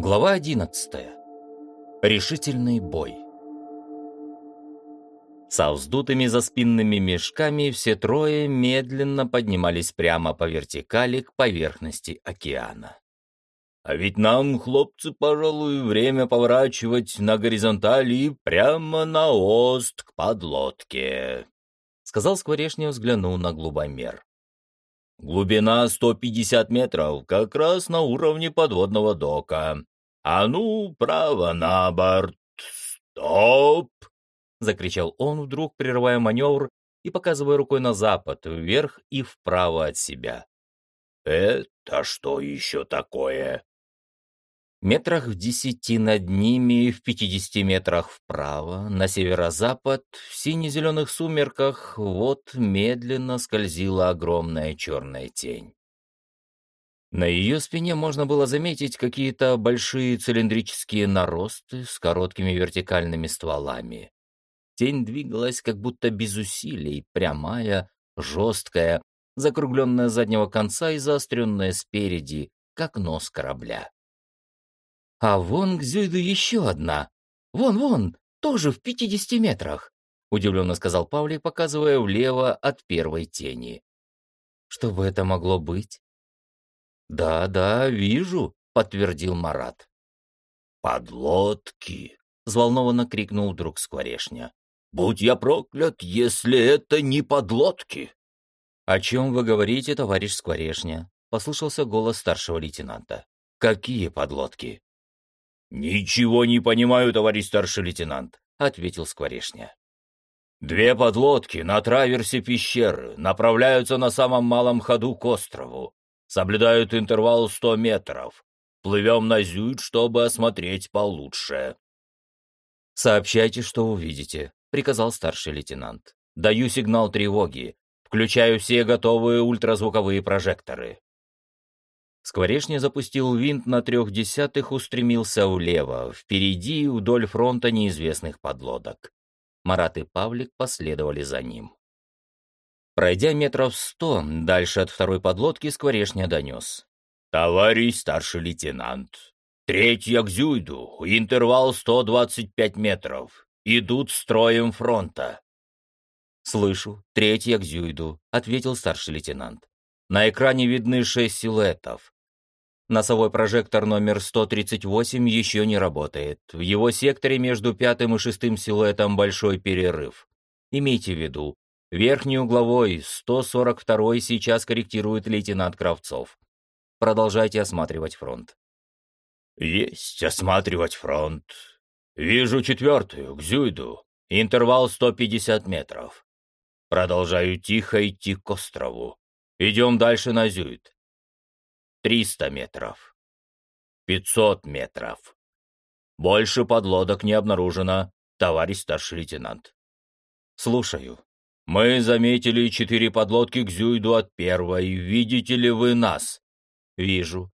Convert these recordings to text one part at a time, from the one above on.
Глава 11. Решительный бой. Со вздутыми за спинными мешками все трое медленно поднимались прямо по вертикали к поверхности океана. «А ведь нам, хлопцы, пожалуй, время поворачивать на горизонтали прямо на ост к подлодке», — сказал Скворечня, взглянув на глубомер. Глубина 150 метров, как раз на уровне подводного дока. А ну, право на борт. Стоп! Закричал он вдруг, прерывая маневр и показывая рукой на запад, вверх и вправо от себя. Это что еще такое? Метрах в десяти над ними, в пятидесяти метрах вправо, на северо-запад, в сине-зеленых сумерках, вот медленно скользила огромная черная тень. На ее спине можно было заметить какие-то большие цилиндрические наросты с короткими вертикальными стволами. Тень двигалась как будто без усилий, прямая, жесткая, закругленная с заднего конца и заостренная спереди, как нос корабля. А вон к Зюйду еще одна. Вон-вон, тоже в пятидесяти метрах, удивленно сказал Павлик, показывая влево от первой тени. Что бы это могло быть? Да, да, вижу, подтвердил Марат. Подлодки, взволнованно крикнул вдруг Скворешня. Будь я проклят, если это не подлодки. О чем вы говорите, товарищ Скворешня? Послышался голос старшего лейтенанта. Какие подлодки? «Ничего не понимаю, товарищ старший лейтенант», — ответил Скворечня. «Две подлодки на траверсе пещеры направляются на самом малом ходу к острову. Соблюдают интервал сто метров. Плывем на зюит, чтобы осмотреть получше». «Сообщайте, что увидите», — приказал старший лейтенант. «Даю сигнал тревоги. Включаю все готовые ультразвуковые прожекторы». Скворечня запустил винт на трех десятых, устремился влево, впереди вдоль фронта неизвестных подлодок. Марат и Павлик последовали за ним. Пройдя метров сто, дальше от второй подлодки Скворечня донес. «Товарищ старший лейтенант, третья к Зюйду, интервал 125 метров. Идут строем фронта». «Слышу, третья к Зюйду», — ответил старший лейтенант. На экране видны шесть силуэтов. Носовой прожектор номер 138 еще не работает. В его секторе между пятым и шестым силуэтом большой перерыв. Имейте в виду, верхний угловой 142 сейчас корректирует лейтенант Кравцов. Продолжайте осматривать фронт. Есть осматривать фронт. Вижу четвертую, к Зюйду. Интервал 150 метров. Продолжаю тихо идти к острову. Идем дальше на Зюйд. Триста метров. Пятьсот метров. Больше подлодок не обнаружено, товарищ старший лейтенант. Слушаю. Мы заметили четыре подлодки к Зюйду от первой. Видите ли вы нас? Вижу.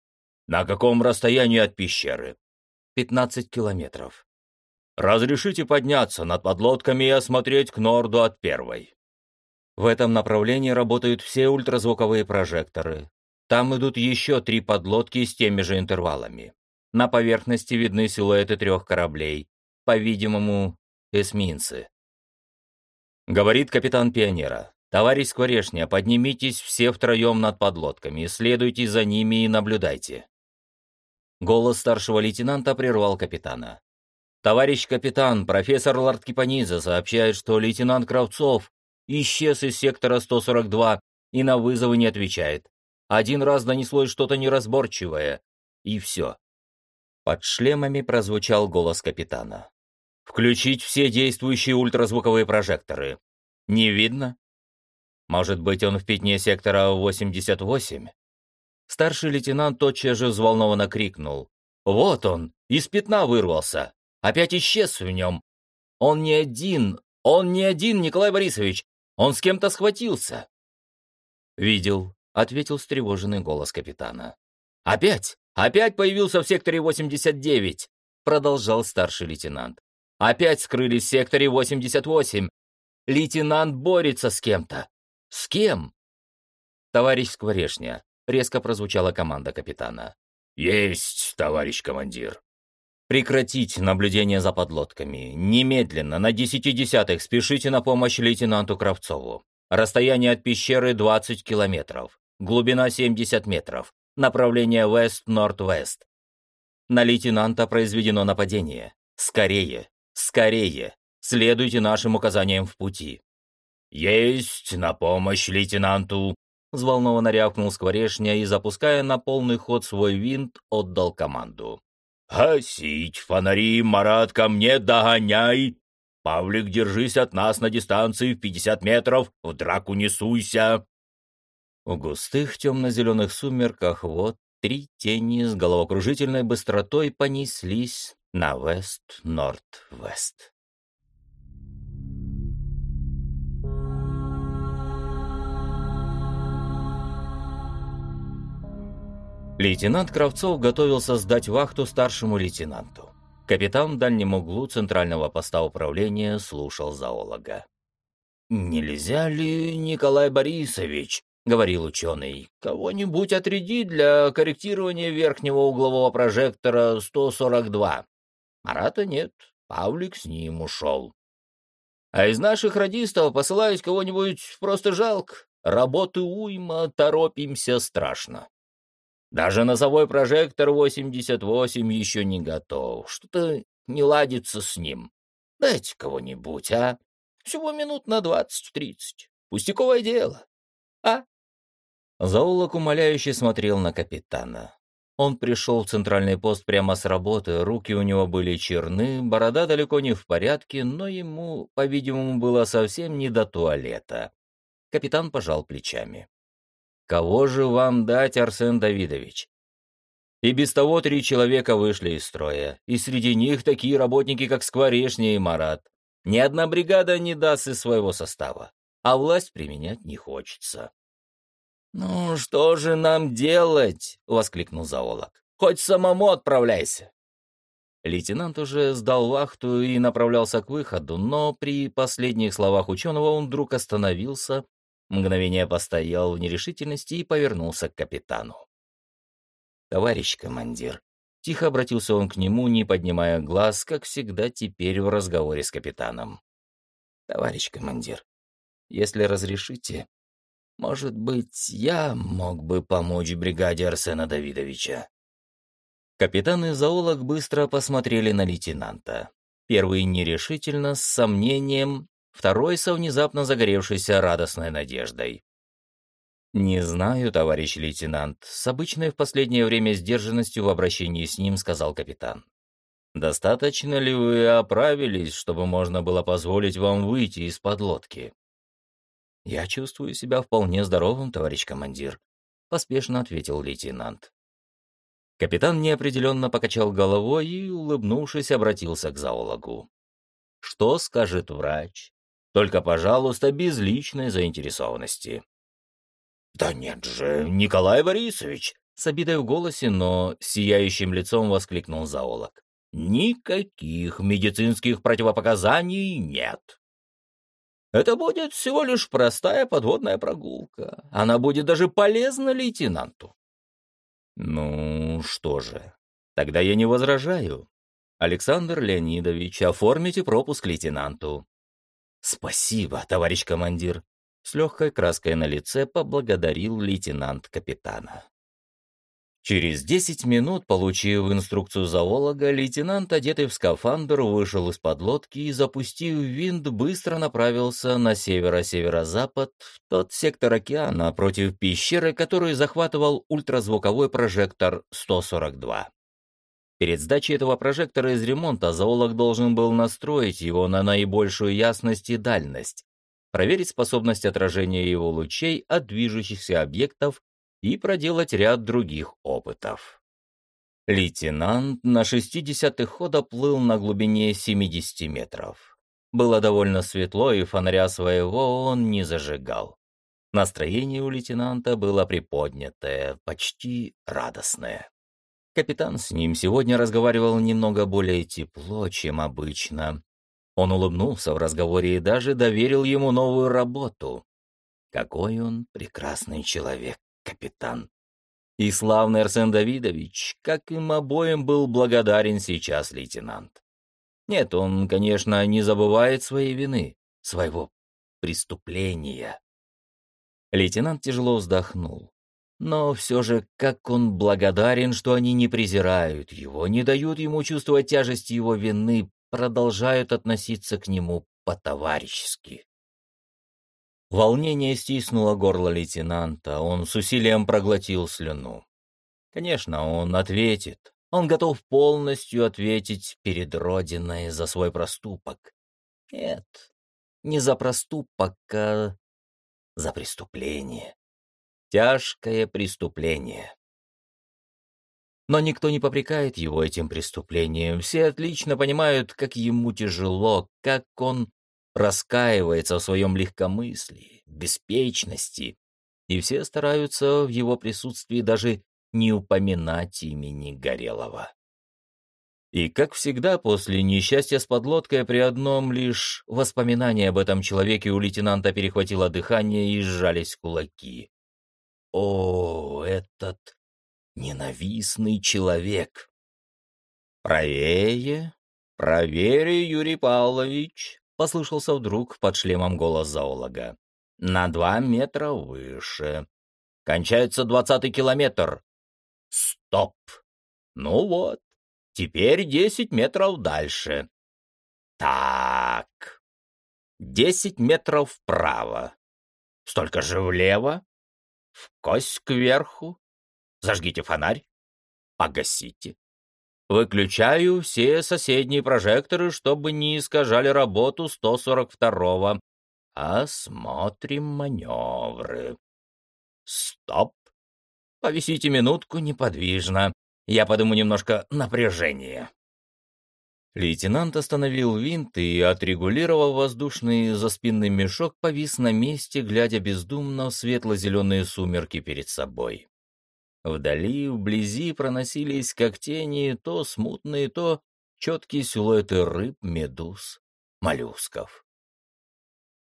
На каком расстоянии от пещеры? Пятнадцать километров. Разрешите подняться над подлодками и осмотреть к норду от первой. В этом направлении работают все ультразвуковые прожекторы. Там идут еще три подлодки с теми же интервалами. На поверхности видны силуэты трех кораблей. По-видимому, эсминцы. Говорит капитан пионера. «Товарищ Скворешня, поднимитесь все втроем над подлодками, следуйте за ними и наблюдайте». Голос старшего лейтенанта прервал капитана. «Товарищ капитан, профессор Ларткипанидзе сообщает, что лейтенант Кравцов исчез из сектора 142 и на вызовы не отвечает. Один раз донеслось что-то неразборчивое, и все. Под шлемами прозвучал голос капитана. «Включить все действующие ультразвуковые прожекторы. Не видно? Может быть, он в пятне сектора 88?» Старший лейтенант тотчас же взволнованно крикнул. «Вот он! Из пятна вырвался! Опять исчез в нем! Он не один! Он не один, Николай Борисович! Он с кем-то схватился!» «Видел», — ответил встревоженный голос капитана. «Опять! Опять появился в секторе 89!» — продолжал старший лейтенант. «Опять скрылись в секторе 88! Лейтенант борется с кем-то! С кем?» «Товарищ Скворешня», — резко прозвучала команда капитана. «Есть, товарищ командир». «Прекратить наблюдение за подлодками. Немедленно, на десяти десятых, спешите на помощь лейтенанту Кравцову. Расстояние от пещеры 20 километров. Глубина 70 метров. Направление вест-норд-вест. На лейтенанта произведено нападение. Скорее, скорее. Следуйте нашим указаниям в пути. «Есть на помощь лейтенанту!» Взволнованно рявкнул скворешня и, запуская на полный ход свой винт, отдал команду. «Гасить фонари, Марат, ко мне догоняй! Павлик, держись от нас на дистанции в пятьдесят метров, в драку не суйся!» В густых темно-зеленых сумерках вот три тени с головокружительной быстротой понеслись на вест-норд-вест. Лейтенант Кравцов готовился сдать вахту старшему лейтенанту. Капитан в дальнем углу центрального поста управления слушал зоолога. «Нельзя ли, Николай Борисович, — говорил ученый, — кого-нибудь отрядить для корректирования верхнего углового прожектора 142? Марата нет, Павлик с ним ушел. А из наших радистов посылать кого-нибудь просто жалко. Работы уйма, торопимся страшно. Даже носовой прожектор 88 еще не готов. Что-то не ладится с ним. Дайте кого-нибудь, а? Всего минут на двадцать-тридцать. Пустяковое дело. А? Заулок умоляюще смотрел на капитана. Он пришел в центральный пост прямо с работы, руки у него были черны, борода далеко не в порядке, но ему, по-видимому, было совсем не до туалета. Капитан пожал плечами. Кого же вам дать, Арсен Давидович? И без того три человека вышли из строя, и среди них такие работники, как Скворечня и Марат. Ни одна бригада не даст из своего состава, а власть применять не хочется. «Ну, что же нам делать?» — воскликнул зоолог. «Хоть самому отправляйся!» Лейтенант уже сдал вахту и направлялся к выходу, но при последних словах ученого он вдруг остановился Мгновение постоял в нерешительности и повернулся к капитану. «Товарищ командир», — тихо обратился он к нему, не поднимая глаз, как всегда теперь в разговоре с капитаном. «Товарищ командир, если разрешите, может быть, я мог бы помочь бригаде Арсена Давидовича?» Капитан и зоолог быстро посмотрели на лейтенанта. Первый нерешительно, с сомнением, второй со внезапно загоревшейся радостной надеждой. «Не знаю, товарищ лейтенант», — с обычной в последнее время сдержанностью в обращении с ним сказал капитан. «Достаточно ли вы оправились, чтобы можно было позволить вам выйти из-под лодки?» «Я чувствую себя вполне здоровым, товарищ командир», — поспешно ответил лейтенант. Капитан неопределенно покачал головой и, улыбнувшись, обратился к зоологу. «Что скажет врач?» Только, пожалуйста, без личной заинтересованности. «Да нет же, Николай Борисович!» С обидой в голосе, но сияющим лицом воскликнул зоолог. «Никаких медицинских противопоказаний нет. Это будет всего лишь простая подводная прогулка. Она будет даже полезна лейтенанту». «Ну, что же, тогда я не возражаю. Александр Леонидович, оформите пропуск лейтенанту. «Спасибо, товарищ командир», — с легкой краской на лице поблагодарил лейтенант капитана. Через десять минут, получив инструкцию зоолога, лейтенант, одетый в скафандр, вышел из подлодки и, запустив винт, быстро направился на северо-северо-запад, в тот сектор океана против пещеры, которую захватывал ультразвуковой прожектор 142. Перед сдачей этого прожектора из ремонта зоолог должен был настроить его на наибольшую ясность и дальность, проверить способность отражения его лучей от движущихся объектов и проделать ряд других опытов. Лейтенант на 60-х хода плыл на глубине 70 метров. Было довольно светло, и фонаря своего он не зажигал. Настроение у лейтенанта было приподнятое, почти радостное. Капитан с ним сегодня разговаривал немного более тепло, чем обычно. Он улыбнулся в разговоре и даже доверил ему новую работу. Какой он прекрасный человек, капитан. И славный Арсен Давидович, как им обоим, был благодарен сейчас лейтенант. Нет, он, конечно, не забывает своей вины, своего преступления. Лейтенант тяжело вздохнул. Но все же, как он благодарен, что они не презирают его, не дают ему чувствовать тяжесть его вины, продолжают относиться к нему по-товарищески. Волнение стиснуло горло лейтенанта, он с усилием проглотил слюну. Конечно, он ответит. Он готов полностью ответить перед Родиной за свой проступок. Нет, не за проступок, а за преступление. Тяжкое преступление. Но никто не попрекает его этим преступлением. Все отлично понимают, как ему тяжело, как он раскаивается в своем легкомыслии, беспечности, и все стараются в его присутствии даже не упоминать имени Горелого. И, как всегда, после несчастья с подлодкой при одном лишь воспоминании об этом человеке у лейтенанта перехватило дыхание и сжались кулаки. О, этот ненавистный человек! «Правее, правее, Юрий Павлович!» — послышался вдруг под шлемом голос зоолога. «На два метра выше. Кончается двадцатый километр. Стоп! Ну вот, теперь десять метров дальше. Так, десять метров вправо. Столько же влево. В кость кверху. Зажгите фонарь. Погасите. Выключаю все соседние прожекторы, чтобы не искажали работу 142-го. Осмотрим маневры. Стоп. Повисите минутку неподвижно. Я подумаю немножко напряжение. Лейтенант остановил винт и, отрегулировав воздушный заспинный мешок, повис на месте, глядя бездумно в светло-зеленые сумерки перед собой. Вдали, вблизи проносились, как тени, то смутные, то четкие силуэты рыб, медуз, моллюсков.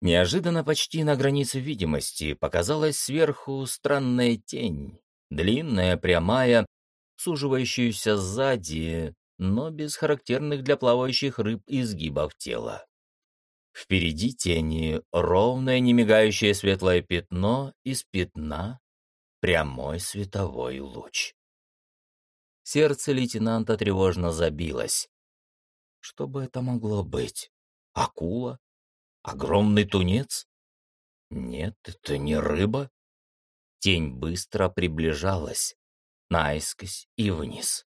Неожиданно почти на границе видимости показалась сверху странная тень, длинная, прямая, суживающаяся сзади, но без характерных для плавающих рыб изгибов тела. Впереди тени ровное немигающее светлое пятно, из пятна прямой световой луч. Сердце лейтенанта тревожно забилось. Что бы это могло быть? Акула? Огромный тунец? Нет, это не рыба. Тень быстро приближалась, наискось и вниз.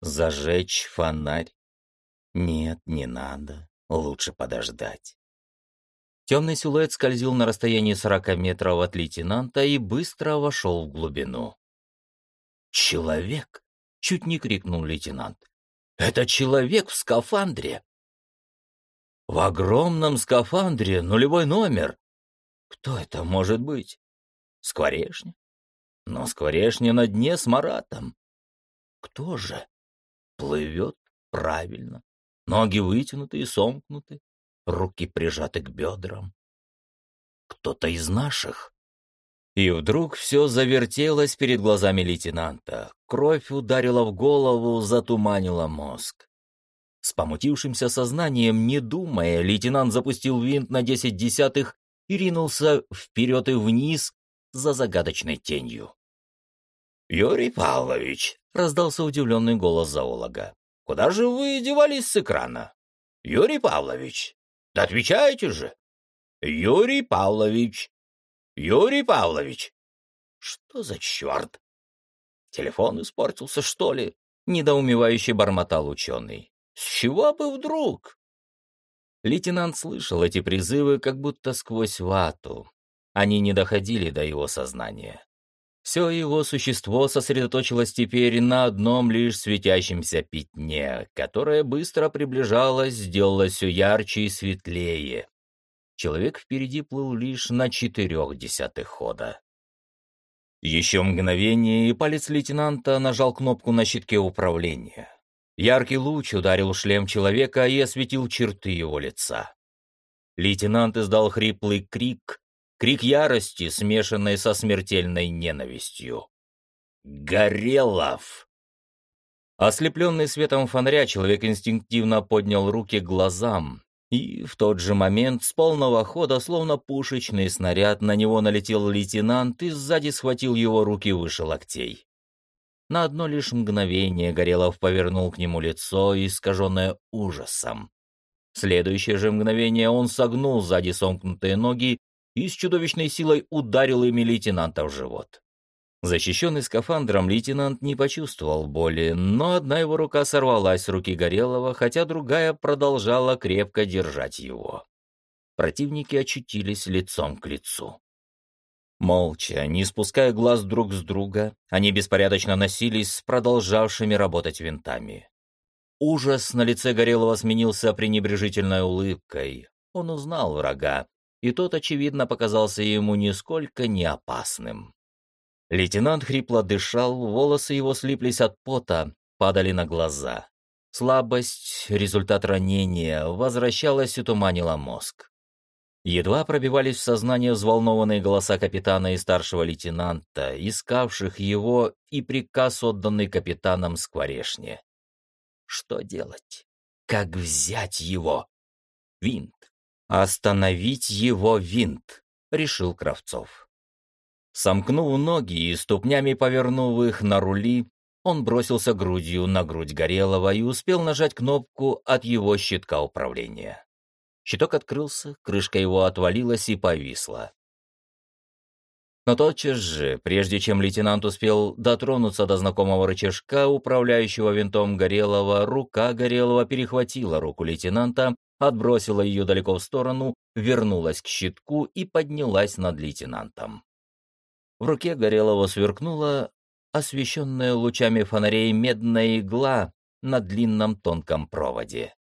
Зажечь фонарь? Нет, не надо. Лучше подождать. Темный силуэт скользил на расстоянии сорока метров от лейтенанта и быстро вошел в глубину. «Человек!» — чуть не крикнул лейтенант. «Это человек в скафандре!» «В огромном скафандре нулевой номер!» «Кто это может быть?» Скворешня? Но скворешня на дне с Маратом. Кто же? Плывет правильно. Ноги вытянуты и сомкнуты, руки прижаты к бедрам. Кто-то из наших. И вдруг все завертелось перед глазами лейтенанта. Кровь ударила в голову, затуманила мозг. С помутившимся сознанием, не думая, лейтенант запустил винт на десять десятых и ринулся вперед и вниз, за загадочной тенью. «Юрий Павлович!» — раздался удивленный голос зоолога. «Куда же вы девались с экрана? Юрий Павлович! Да отвечайте же! Юрий Павлович! Юрий Павлович!» «Что за черт? Телефон испортился, что ли?» — недоумевающе бормотал ученый. «С чего бы вдруг?» Лейтенант слышал эти призывы как будто сквозь вату, они не доходили до его сознания. Все его существо сосредоточилось теперь на одном лишь светящемся пятне, которое быстро приближалось, сделалось все ярче и светлее. Человек впереди плыл лишь на четырех десятых хода. Еще мгновение, и палец лейтенанта нажал кнопку на щитке управления. Яркий луч ударил шлем человека и осветил черты его лица. Лейтенант издал хриплый крик, Крик ярости, смешанный со смертельной ненавистью. Горелов!» Ослепленный светом фонаря, человек инстинктивно поднял руки к глазам, и в тот же момент с полного хода, словно пушечный снаряд, на него налетел лейтенант и сзади схватил его руки выше локтей. На одно лишь мгновение Горелов повернул к нему лицо, искаженное ужасом. В следующее же мгновение он согнул сзади сомкнутые ноги и с чудовищной силой ударил ими лейтенанта в живот. Защищенный скафандром, лейтенант не почувствовал боли, но одна его рука сорвалась с руки Горелого, хотя другая продолжала крепко держать его. Противники очутились лицом к лицу. Молча, не спуская глаз друг с друга, они беспорядочно носились с продолжавшими работать винтами. Ужас на лице Горелого сменился пренебрежительной улыбкой. Он узнал врага, и тот, очевидно, показался ему нисколько не опасным. Лейтенант хрипло дышал, волосы его слиплись от пота, падали на глаза. Слабость, результат ранения, возвращалась и туманила мозг. Едва пробивались в сознание взволнованные голоса капитана и старшего лейтенанта, искавших его, и приказ, отданный капитаном Скворешне. Что делать? Как взять его? Винт. Остановить его винт, решил Кравцов. Сомкнув ноги и ступнями повернув их на рули, он бросился грудью на грудь Горелого и успел нажать кнопку от его щитка управления. Щиток открылся, крышка его отвалилась и повисла. Но тотчас же, прежде чем лейтенант успел дотронуться до знакомого рычажка, управляющего винтом Горелого, рука Горелого перехватила руку лейтенанта, отбросила ее далеко в сторону, вернулась к щитку и поднялась над лейтенантом. В руке Горелого сверкнула освещенная лучами фонарей медная игла на длинном тонком проводе.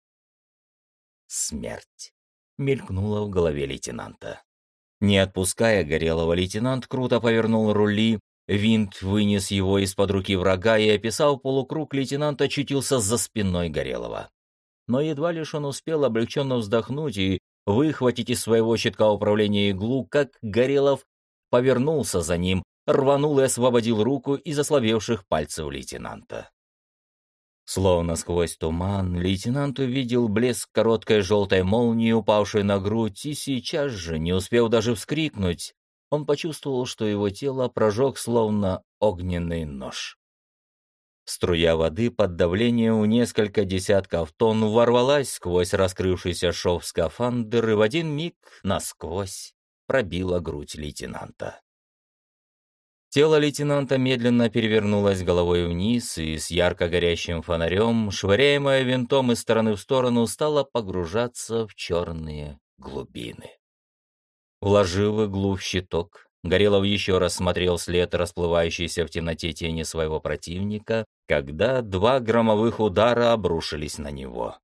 «Смерть!» — мелькнула в голове лейтенанта. Не отпуская Горелого, лейтенант круто повернул рули, винт вынес его из-под руки врага и, описав полукруг, лейтенант очутился за спиной Горелого. Но едва лишь он успел облегченно вздохнуть и выхватить из своего щитка управления иглу, как Горелов повернулся за ним, рванул и освободил руку из ослабевших пальцев лейтенанта. Словно сквозь туман, лейтенант увидел блеск короткой желтой молнии, упавшей на грудь, и сейчас же, не успев даже вскрикнуть, он почувствовал, что его тело прожег словно огненный нож. Струя воды под давлением в несколько десятков тонн ворвалась сквозь раскрывшийся шов скафандр и в один миг насквозь пробила грудь лейтенанта. Тело лейтенанта медленно перевернулось головой вниз и с ярко горящим фонарем, швыряемое винтом из стороны в сторону, стало погружаться в черные глубины. Вложив иглу в щиток, Горелов еще раз смотрел след, расплывающийся в темноте тени своего противника, когда два громовых удара обрушились на него.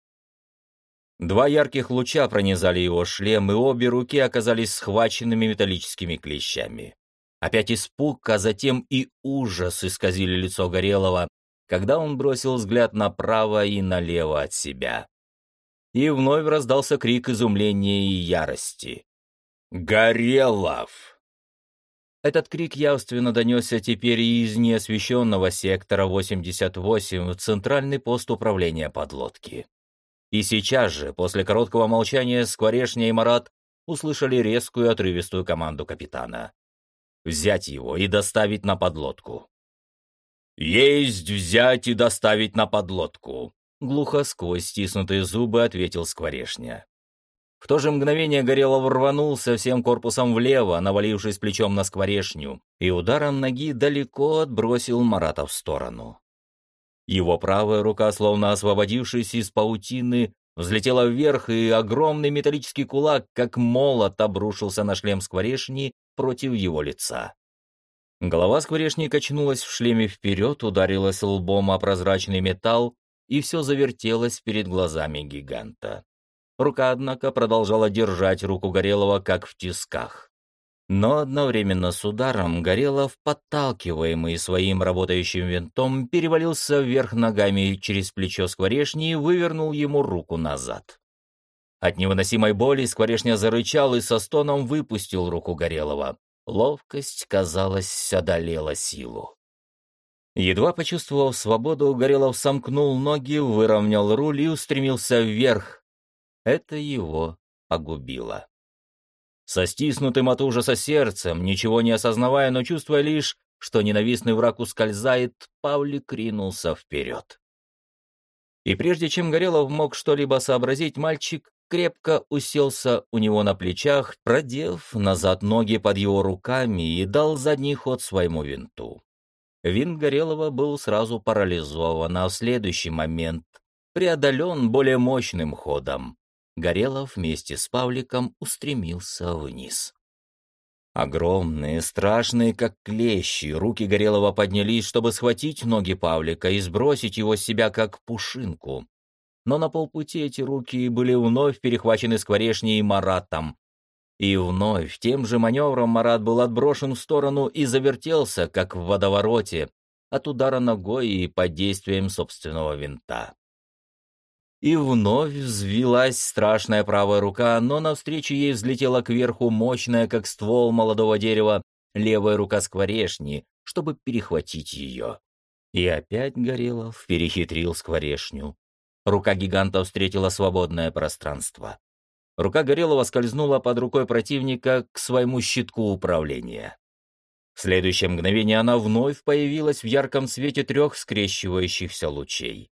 Два ярких луча пронизали его шлем, и обе руки оказались схваченными металлическими клещами. Опять испуг, а затем и ужас исказили лицо Горелого, когда он бросил взгляд направо и налево от себя. И вновь раздался крик изумления и ярости. «Горелов!» Этот крик явственно донесся теперь и из неосвещенного сектора 88 в центральный пост управления подлодки. И сейчас же, после короткого молчания, Скворешня и Марат услышали резкую отрывистую команду капитана. «Взять его и доставить на подлодку». «Есть взять и доставить на подлодку», — глухо сквозь стиснутые зубы ответил Скворешня. В то же мгновение Горелов рванулся всем корпусом влево, навалившись плечом на скворешню, и ударом ноги далеко отбросил Марата в сторону. Его правая рука, словно освободившись из паутины, взлетела вверх, и огромный металлический кулак, как молот, обрушился на шлем скворечни против его лица. Голова скворечни качнулась в шлеме вперед, ударилась лбом о прозрачный металл, и все завертелось перед глазами гиганта. Рука, однако, продолжала держать руку Горелого, как в тисках. Но одновременно с ударом Горелов, подталкиваемый своим работающим винтом, перевалился вверх ногами через плечо скворешни и вывернул ему руку назад. От невыносимой боли скворешня зарычал и со стоном выпустил руку Горелого. Ловкость, казалось, одолела силу. Едва почувствовав свободу, Горелов сомкнул ноги, выровнял руль и устремился вверх. Это его погубило. Со стиснутым от ужаса сердцем, ничего не осознавая, но чувствуя лишь, что ненавистный враг ускользает, Павлик ринулся вперед. И прежде чем Горелов мог что-либо сообразить, мальчик крепко уселся у него на плечах, продев назад ноги под его руками и дал задний ход своему винту. Винт Горелого был сразу парализован, а в следующий момент преодолен более мощным ходом. Горелов вместе с Павликом устремился вниз. Огромные, страшные, как клещи, руки Горелого поднялись, чтобы схватить ноги Павлика и сбросить его с себя, как пушинку. Но на полпути эти руки были вновь перехвачены Скворешней и Маратом. И вновь тем же маневром Марат был отброшен в сторону и завертелся, как в водовороте, от удара ногой и под действием собственного винта. И вновь взвилась страшная правая рука, но навстречу ей взлетела кверху мощная, как ствол молодого дерева, левая рука скворешни, чтобы перехватить ее. И опять Горелов перехитрил скворешню. Рука гиганта встретила свободное пространство. Рука Горелого скользнула под рукой противника к своему щитку управления. В следующее мгновение она вновь появилась в ярком свете трех скрещивающихся лучей.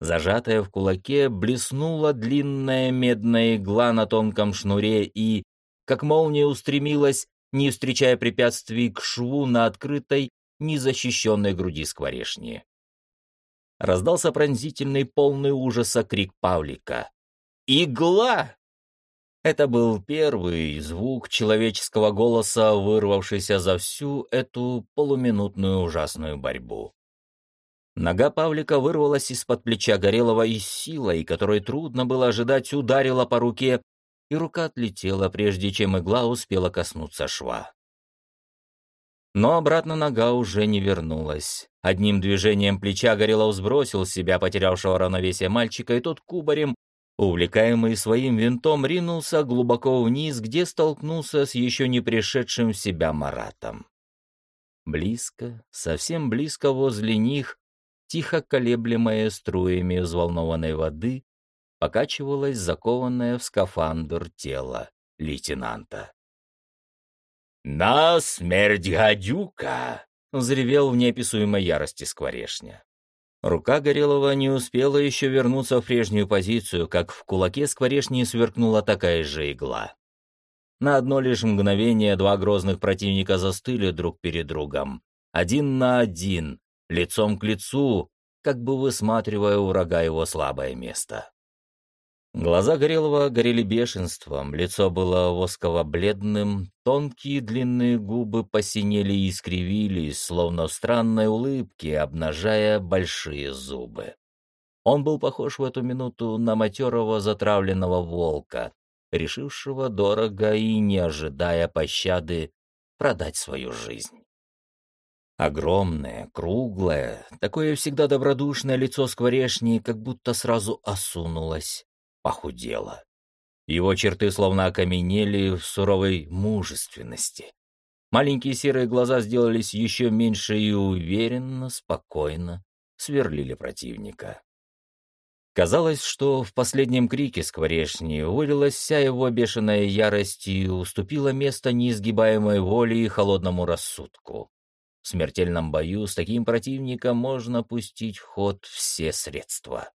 Зажатая в кулаке, блеснула длинная медная игла на тонком шнуре и, как молния, устремилась, не встречая препятствий, к шву на открытой, незащищенной груди скворешни. Раздался пронзительный, полный ужаса крик Павлика. «Игла!» Это был первый звук человеческого голоса, вырвавшийся за всю эту полуминутную ужасную борьбу. Нога Павлика вырвалась из-под плеча Горелого и силой, которой трудно было ожидать, ударила по руке, и рука отлетела, прежде чем игла успела коснуться шва. Но обратно нога уже не вернулась. Одним движением плеча Горелов сбросил себя потерявшего равновесие мальчика, и тот кубарем, увлекаемый своим винтом, ринулся глубоко вниз, где столкнулся с еще не пришедшим в себя Маратом. Близко, совсем близко возле них, тихо колеблемая струями взволнованной воды, покачивалось закованное в скафандр тело лейтенанта. «На смерть, гадюка!» — взревел в неописуемой ярости скворешня. Рука Горелого не успела еще вернуться в прежнюю позицию, как в кулаке скворешни сверкнула такая же игла. На одно лишь мгновение два грозных противника застыли друг перед другом. Один на один, лицом к лицу, как бы высматривая у врага его слабое место. Глаза Горелого горели бешенством, лицо было восково-бледным, тонкие длинные губы посинели и искривились, словно в странной улыбке, обнажая большие зубы. Он был похож в эту минуту на матерого затравленного волка, решившего дорого и, не ожидая пощады, продать свою жизнь. Огромное, круглое, такое всегда добродушное лицо скворешни как будто сразу осунулось, похудело. Его черты словно окаменели в суровой мужественности. Маленькие серые глаза сделались еще меньше и уверенно, спокойно сверлили противника. Казалось, что в последнем крике скворешни вылилась вся его бешеная ярость и уступила место неизгибаемой воле и холодному рассудку. В смертельном бою с таким противником можно пустить в ход все средства.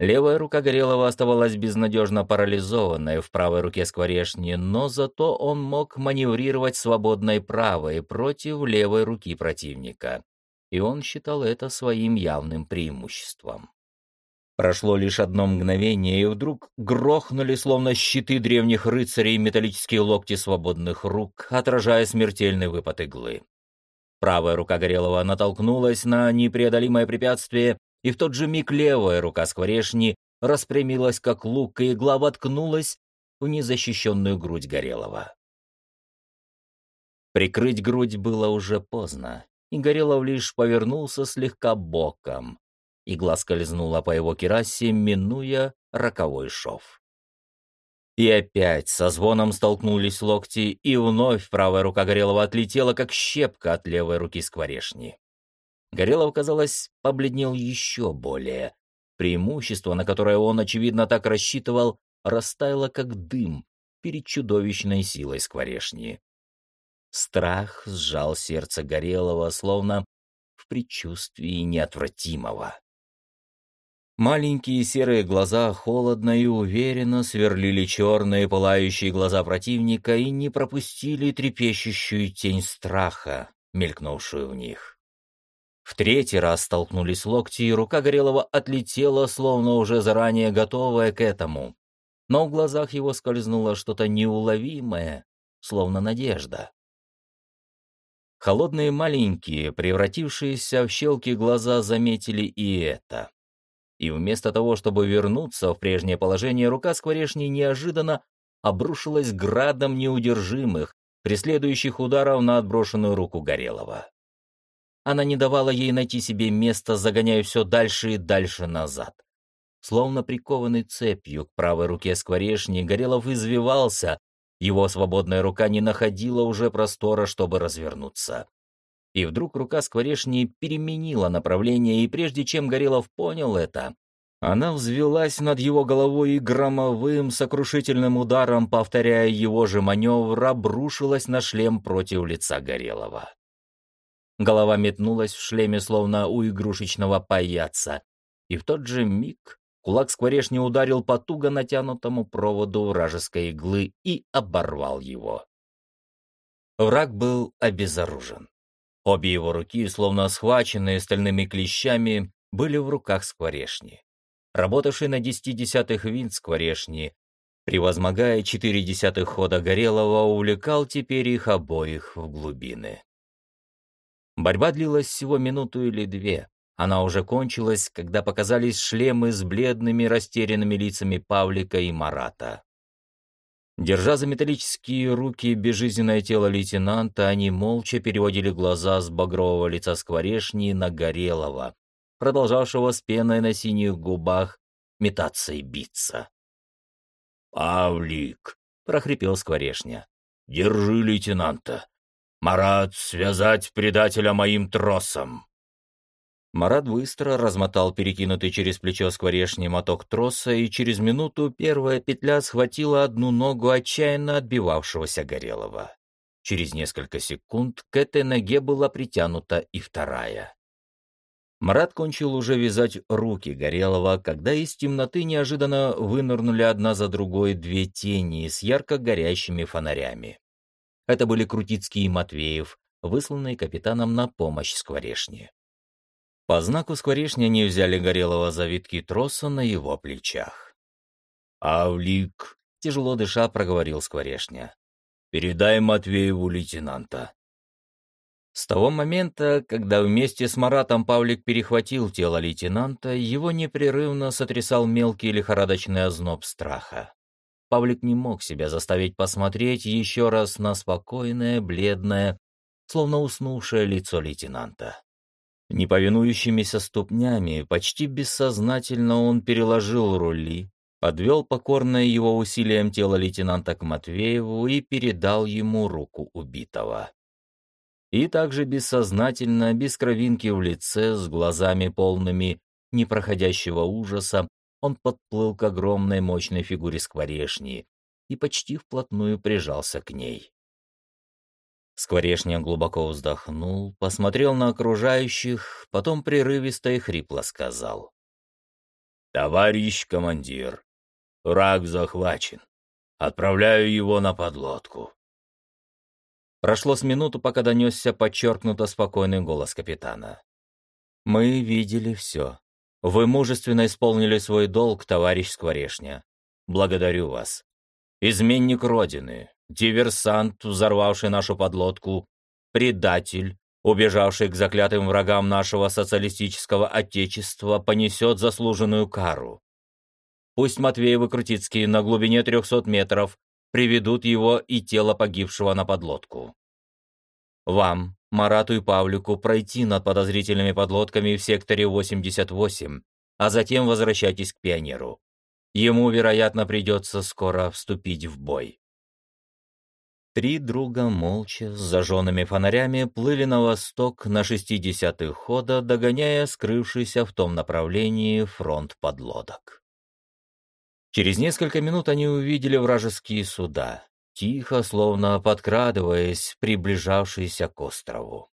Левая рука Горелого оставалась безнадежно парализованной в правой руке скворешни, но зато он мог маневрировать свободной правой против левой руки противника, и он считал это своим явным преимуществом. Прошло лишь одно мгновение, и вдруг грохнули, словно щиты древних рыцарей, металлические локти свободных рук, отражая смертельный выпад иглы. Правая рука Горелого натолкнулась на непреодолимое препятствие, и в тот же миг левая рука скворешни распрямилась, как лук, и игла воткнулась в незащищенную грудь Горелого. Прикрыть грудь было уже поздно, и Горелов лишь повернулся слегка боком. Игла скользнула по его керасе, минуя роковой шов. И опять со звоном столкнулись локти, и вновь правая рука Горелого отлетела, как щепка от левой руки скворешни. Горелов, казалось, побледнел еще более. Преимущество, на которое он, очевидно, так рассчитывал, растаяло как дым перед чудовищной силой скворешни. Страх сжал сердце Горелого, словно в предчувствии неотвратимого. Маленькие серые глаза холодно и уверенно сверлили черные пылающие глаза противника и не пропустили трепещущую тень страха, мелькнувшую в них. В третий раз столкнулись локти, и рука Горелого отлетела, словно уже заранее готовая к этому. Но в глазах его скользнуло что-то неуловимое, словно надежда. Холодные маленькие, превратившиеся в щелки глаза, заметили и это и вместо того, чтобы вернуться в прежнее положение, рука скворечни неожиданно обрушилась градом неудержимых, преследующих ударов на отброшенную руку Горелого. Она не давала ей найти себе места, загоняя все дальше и дальше назад. Словно прикованный цепью к правой руке скворечни, Горелов извивался, его свободная рука не находила уже простора, чтобы развернуться. И вдруг рука скворечни переменила направление, и прежде чем Горелов понял это, она взвелась над его головой и громовым сокрушительным ударом, повторяя его же маневр, обрушилась на шлем против лица Горелого. Голова метнулась в шлеме, словно у игрушечного паяца, и в тот же миг кулак скворечни ударил по туго натянутому проводу вражеской иглы и оборвал его. Враг был обезоружен. Обе его руки, словно схваченные стальными клещами, были в руках скворешни. Работавший на десяти десятых винт скворешни, превозмогая четыре десятых хода Горелого, увлекал теперь их обоих в глубины. Борьба длилась всего минуту или две. Она уже кончилась, когда показались шлемы с бледными растерянными лицами Павлика и Марата. Держа за металлические руки безжизненное тело лейтенанта, они молча переводили глаза с багрового лица скворешни на Горелого, продолжавшего с пеной на синих губах метаться и биться. «Павлик!» — прохрипел скворешня. «Держи лейтенанта! Марат, связать предателя моим тросом!» Марат быстро размотал перекинутый через плечо скворечный моток троса, и через минуту первая петля схватила одну ногу отчаянно отбивавшегося Горелого. Через несколько секунд к этой ноге была притянута и вторая. Марат кончил уже вязать руки Горелого, когда из темноты неожиданно вынырнули одна за другой две тени с ярко горящими фонарями. Это были Крутицкий и Матвеев, высланные капитаном на помощь Скворешне. По знаку скворечня не взяли горелого завитки троса на его плечах. «Авлик!» — тяжело дыша проговорил скворечня. «Передай Матвееву лейтенанта». С того момента, когда вместе с Маратом Павлик перехватил тело лейтенанта, его непрерывно сотрясал мелкий лихорадочный озноб страха. Павлик не мог себя заставить посмотреть еще раз на спокойное, бледное, словно уснувшее лицо лейтенанта. Неповинующимися ступнями, почти бессознательно он переложил рули, подвел покорное его усилием тело лейтенанта к Матвееву и передал ему руку убитого. И также бессознательно, без кровинки в лице, с глазами полными непроходящего ужаса, он подплыл к огромной мощной фигуре скворешни и почти вплотную прижался к ней. Скворечня глубоко вздохнул, посмотрел на окружающих, потом прерывисто и хрипло сказал. «Товарищ командир, враг захвачен. Отправляю его на подлодку». Прошло с минуту, пока донесся подчеркнуто спокойный голос капитана. «Мы видели все. Вы мужественно исполнили свой долг, товарищ Скворешня. Благодарю вас. Изменник Родины, диверсант, взорвавший нашу подлодку, предатель, убежавший к заклятым врагам нашего социалистического отечества, понесет заслуженную кару. Пусть Матвеев и Крутицкий на глубине 300 метров приведут его и тело погибшего на подлодку. Вам, Марату и Павлику, пройти над подозрительными подлодками в секторе 88, а затем возвращайтесь к пионеру. Ему, вероятно, придется скоро вступить в бой. Три друга молча, с зажженными фонарями, плыли на восток на шестидесятых хода, догоняя скрывшийся в том направлении фронт подлодок. Через несколько минут они увидели вражеские суда, тихо, словно подкрадываясь, приближавшиеся к острову.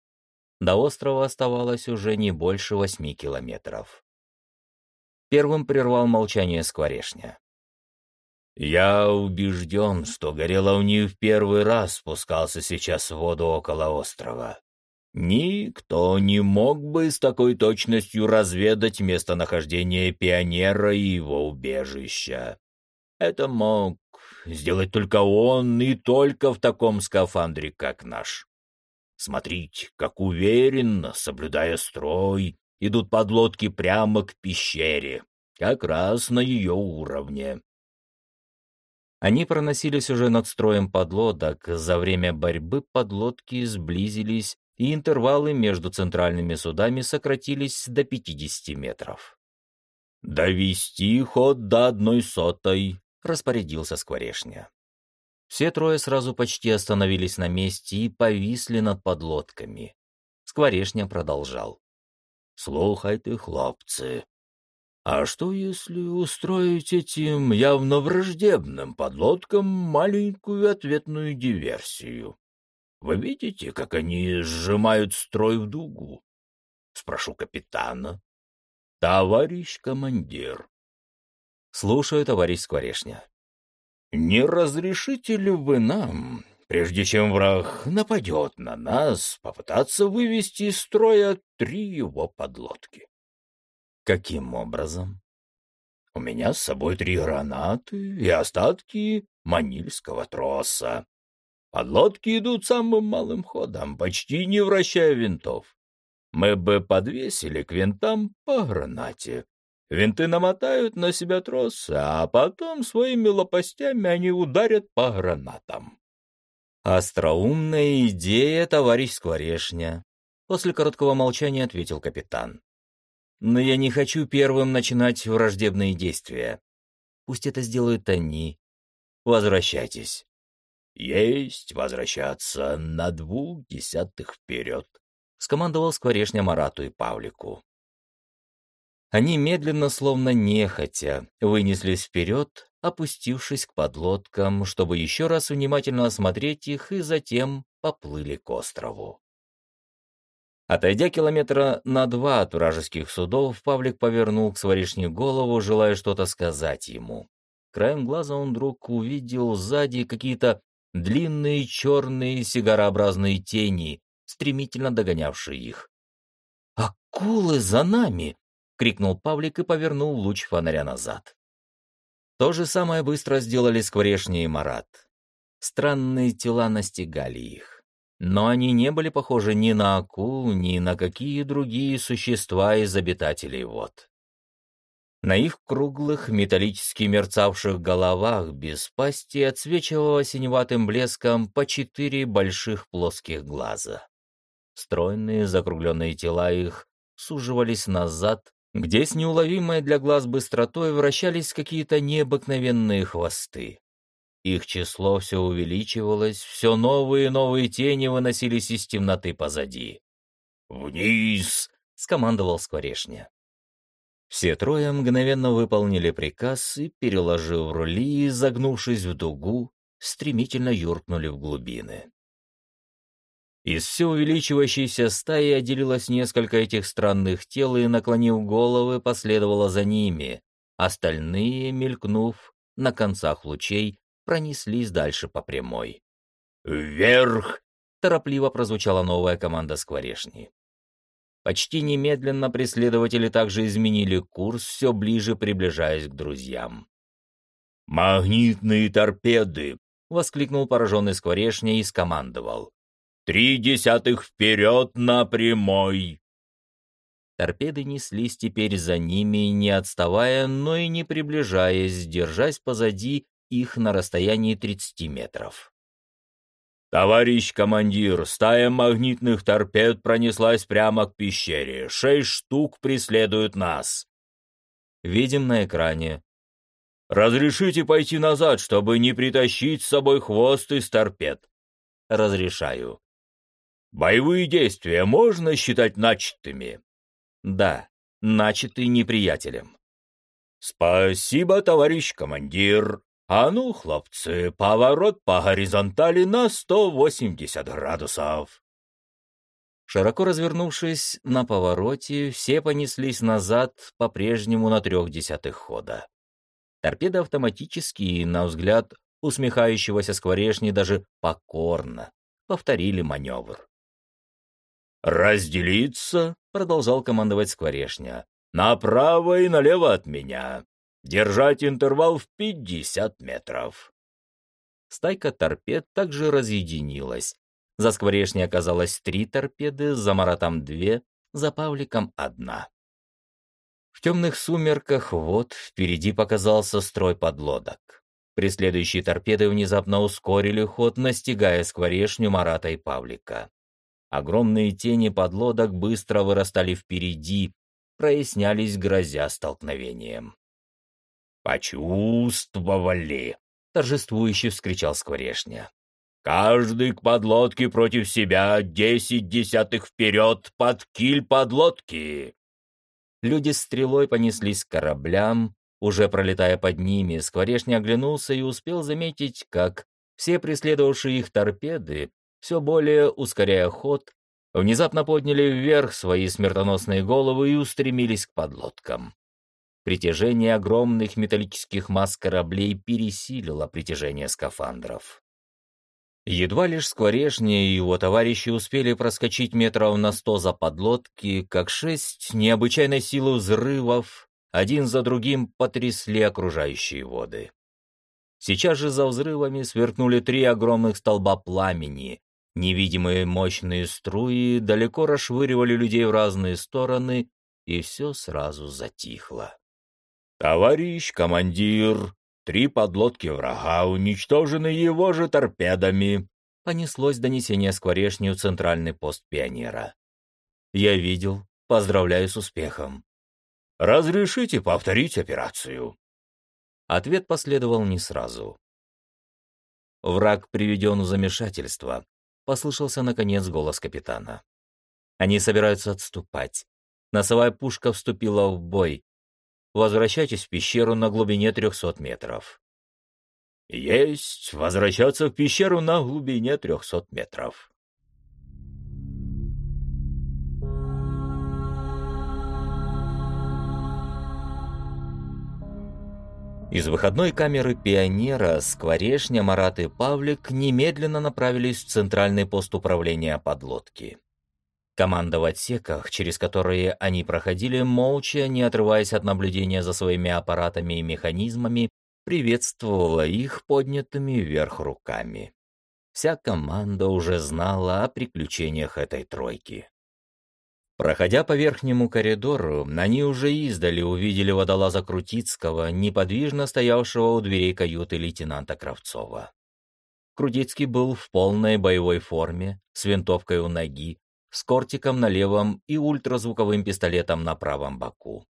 До острова оставалось уже не больше восьми километров. Первым прервал молчание Скворешня. Я убежден, что Горелов не в первый раз спускался сейчас в воду около острова. Никто не мог бы с такой точностью разведать местонахождение пионера и его убежища. Это мог сделать только он и только в таком скафандре, как наш. Смотрите, как уверенно, соблюдая строй, идут подлодки прямо к пещере, как раз на ее уровне. Они проносились уже над строем подлодок, за время борьбы подлодки сблизились, и интервалы между центральными судами сократились до 50 метров. «Довести ход до одной сотой», — распорядился Скворешня. Все трое сразу почти остановились на месте и повисли над подлодками. Скворешня продолжал. «Слухайте, хлопцы, а что, если устроить этим явно враждебным подлодкам маленькую ответную диверсию? Вы видите, как они сжимают строй в дугу? Спрошу капитана. Товарищ командир. Слушаю, товарищ Скворешня. Не разрешите ли вы нам, прежде чем враг нападет на нас, попытаться вывести из строя три его подлодки? Каким образом? У меня с собой три гранаты и остатки манильского троса. Подлодки идут самым малым ходом, почти не вращая винтов. Мы бы подвесили к винтам по гранате. Винты намотают на себя тросы, а потом своими лопастями они ударят по гранатам. «Остроумная идея, товарищ Скворешня», — после короткого молчания ответил капитан. Но я не хочу первым начинать враждебные действия. Пусть это сделают они. Возвращайтесь. Есть возвращаться на двух десятых вперед, скомандовал скворешня Марату и Павлику. Они медленно, словно нехотя, вынеслись вперед, опустившись к подлодкам, чтобы еще раз внимательно осмотреть их и затем поплыли к острову. Отойдя километра на два от вражеских судов, Павлик повернул к Сваришне голову, желая что-то сказать ему. Краем глаза он вдруг увидел сзади какие-то длинные черные сигарообразные тени, стремительно догонявшие их. «Акулы за нами!» — крикнул Павлик и повернул луч фонаря назад. То же самое быстро сделали Скворешня и Марат. Странные тела настигали их. Но они не были похожи ни на акул, ни на какие другие существа из обитателей вод. На их круглых, металлически мерцавших головах без пасти отсвечивало синеватым блеском по четыре больших плоских глаза. Стройные закругленные тела их суживались назад, где с неуловимой для глаз быстротой вращались какие-то необыкновенные хвосты. Их число все увеличивалось, все новые и новые тени выносились из темноты позади. «Вниз!» — скомандовал Скворешня. Все трое мгновенно выполнили приказ и, переложив рули и загнувшись в дугу, стремительно юркнули в глубины. Из все увеличивающейся стаи отделилось несколько этих странных тел и, наклонив головы, последовало за ними. Остальные, мелькнув на концах лучей, пронеслись дальше по прямой. «Вверх!» — торопливо прозвучала новая команда скворешни. Почти немедленно преследователи также изменили курс, все ближе приближаясь к друзьям. «Магнитные торпеды!» — воскликнул пораженный скворешня и скомандовал. «Три десятых вперед на прямой!» Торпеды неслись теперь за ними, не отставая, но и не приближаясь, держась позади их на расстоянии 30 метров. «Товарищ командир, стая магнитных торпед пронеслась прямо к пещере. Шесть штук преследуют нас». Видим на экране. «Разрешите пойти назад, чтобы не притащить с собой хвост из торпед. разрешаю. Боевые действия можно считать начатыми? Да, начаты неприятелем. Спасибо, товарищ командир. А ну, хлопцы, поворот по горизонтали на 180 градусов. Широко развернувшись на повороте, все понеслись назад, по-прежнему на трех десятых хода. Торпеды автоматически, на взгляд усмехающегося скворечни, даже покорно повторили маневр. «Разделиться», — продолжал командовать скворечня, — «направо и налево от меня. Держать интервал в пятьдесят метров». Стайка торпед также разъединилась, за скворечней оказалось три торпеды, за Маратом две, за Павликом одна. В темных сумерках вот впереди показался строй подлодок. Преследующие торпеды внезапно ускорили ход, настигая скворечню Марата и Павлика. Огромные тени подлодок быстро вырастали впереди, прояснялись, грозя столкновением. «Почувствовали!» — торжествующе вскричал Скворешня. Каждый к подлодке против себя, десять десятых вперед, под киль подлодки. Люди стрелой понеслись к кораблям, уже пролетая под ними, Скворечня оглянулся и успел заметить, как все преследовавшие их торпеды, все более ускоряя ход, внезапно подняли вверх свои смертоносные головы и устремились к подлодкам. Притяжение огромных металлических масс кораблей пересилило притяжение скафандров. Едва лишь Скворешня и его товарищи успели проскочить метров на сто за подлодки, как шесть необычайной силы взрывов один за другим потрясли окружающие воды. Сейчас же за взрывами сверкнули три огромных столба пламени. Невидимые мощные струи далеко расшвыривали людей в разные стороны, и все сразу затихло. «Товарищ командир!» Три подлодки врага уничтожены его же торпедами. Понеслось донесение скворечню в центральный пост пионера. Я видел. Поздравляю с успехом. Разрешите повторить операцию? Ответ последовал не сразу. Враг приведен в замешательство. Послышался, наконец, голос капитана. Они собираются отступать. Носовая пушка вступила в бой. Возвращайтесь в пещеру на глубине 300 метров. Есть возвращаться в пещеру на глубине 300 метров. Из выходной камеры пионера Скворешня, Марат и Павлик немедленно направились в центральный пост управления подлодки. Команда в отсеках, через которые они проходили, молча, не отрываясь от наблюдения за своими аппаратами и механизмами, приветствовала их поднятыми вверх руками. Вся команда уже знала о приключениях этой тройки. Проходя по верхнему коридору, они уже издали увидели водолаза Крутицкого, неподвижно стоявшего у дверей каюты лейтенанта Кравцова. Крутицкий был в полной боевой форме, с винтовкой у ноги, с кортиком на левом и ультразвуковым пистолетом на правом боку.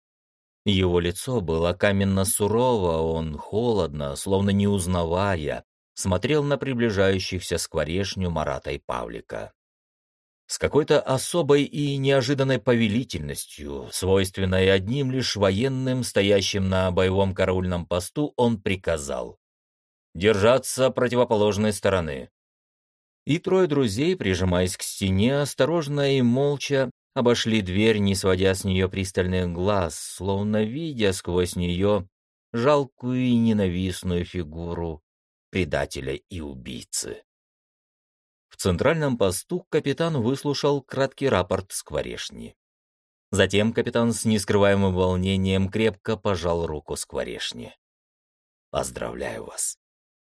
Его лицо было каменно-сурово, он холодно, словно не узнавая, смотрел на приближающихся скворешню Марата и Павлика. С какой-то особой и неожиданной повелительностью, свойственной одним лишь военным, стоящим на боевом караульном посту, он приказал «Держаться противоположной стороны, и трое друзей, прижимаясь к стене, осторожно и молча обошли дверь, не сводя с нее пристальных глаз, словно видя сквозь нее жалкую и ненавистную фигуру предателя и убийцы. В центральном посту капитан выслушал краткий рапорт Скворешни. Затем капитан с нескрываемым волнением крепко пожал руку Скворешни. «Поздравляю вас.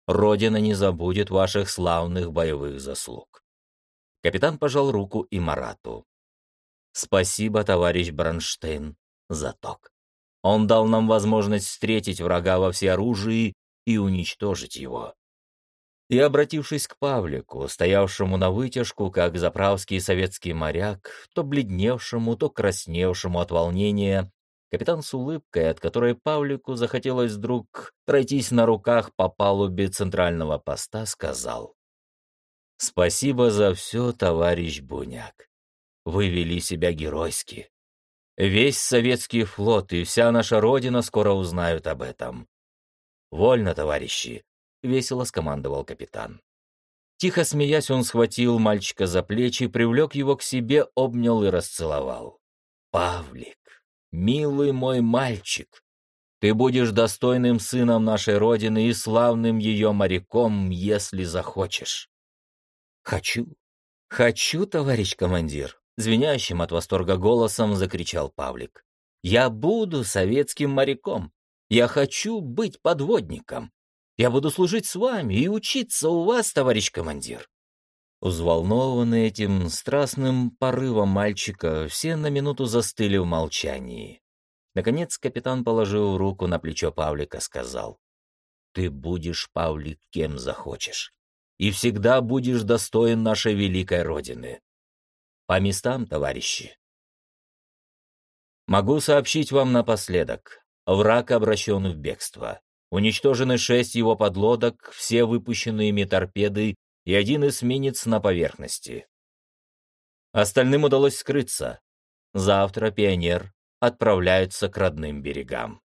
Родина не забудет ваших славных боевых заслуг. Капитан пожал руку и Марату. Спасибо, товарищ Бронштейн, за ток. Он дал нам возможность встретить врага во всеоружии и уничтожить его. И, обратившись к Павлику, стоявшему на вытяжку, как заправский советский моряк, то бледневшему, то красневшему от волнения, Капитан с улыбкой, от которой Павлику захотелось вдруг пройтись на руках по палубе центрального поста, сказал. Спасибо за все, товарищ Буняк. Вы вели себя геройски. Весь советский флот и вся наша родина скоро узнают об этом. Вольно, товарищи, весело скомандовал капитан. Тихо смеясь, он схватил мальчика за плечи, привлек его к себе, обнял и расцеловал. «Павлик, милый мой мальчик, ты будешь достойным сыном нашей Родины и славным ее моряком, если захочешь». «Хочу, хочу, товарищ командир», — звенящим от восторга голосом закричал Павлик. «Я буду советским моряком. Я хочу быть подводником. Я буду служить с вами и учиться у вас, товарищ командир». Взволнованные этим страстным порывом мальчика, все на минуту застыли в молчании. Наконец капитан положил руку на плечо Павлика, сказал, «Ты будешь, Павлик, кем захочешь, и всегда будешь достоин нашей великой Родины. По местам, товарищи». Могу сообщить вам напоследок, враг обращен в бегство. Уничтожены шесть его подлодок, все выпущенные ими торпеды и один эсминец на поверхности. Остальным удалось скрыться. Завтра пионер отправляется к родным берегам.